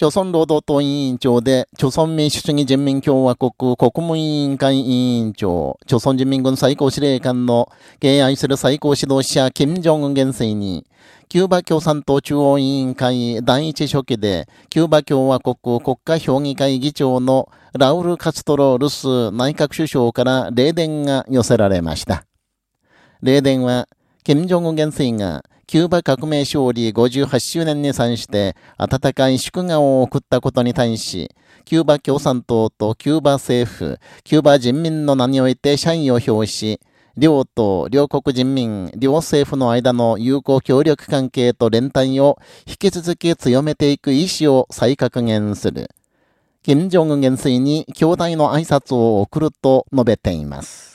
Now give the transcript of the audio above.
朝鮮労働党委員長で、朝鮮民主主義人民共和国国務委員会委員長、朝鮮人民軍最高司令官の敬愛する最高指導者、金正恩元帥に、キューバ共産党中央委員会第一書記で、キューバ共和国国家評議会議長のラウル・カツトロ・ルス内閣首相から霊電が寄せられました。霊電は、金正恩元帥が、キューバ革命勝利58周年に際して、温かい祝賀を送ったことに対し、キューバ共産党とキューバ政府、キューバ人民の名において社員を表し、両党、両国人民、両政府の間の友好協力関係と連帯を引き続き強めていく意思を再確認する。金正恩元帥に兄弟の挨拶を送ると述べています。